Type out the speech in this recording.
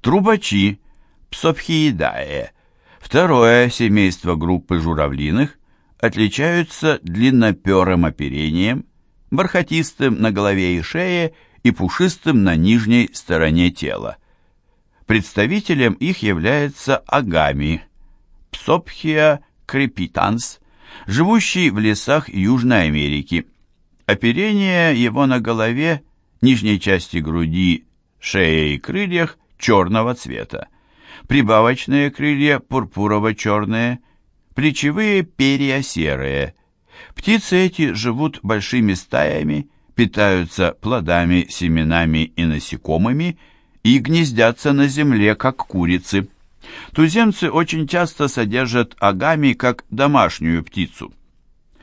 Трубачи, Псопхиидае, второе семейство группы журавлиных, отличаются длинноперым оперением, бархатистым на голове и шее и пушистым на нижней стороне тела. Представителем их является агами, Псопхия крепитанс, живущий в лесах Южной Америки. Оперение его на голове, нижней части груди, шее и крыльях черного цвета. Прибавочные крылья пурпурово-черные, плечевые перья серые. Птицы эти живут большими стаями, питаются плодами, семенами и насекомыми и гнездятся на земле, как курицы. Туземцы очень часто содержат агами как домашнюю птицу.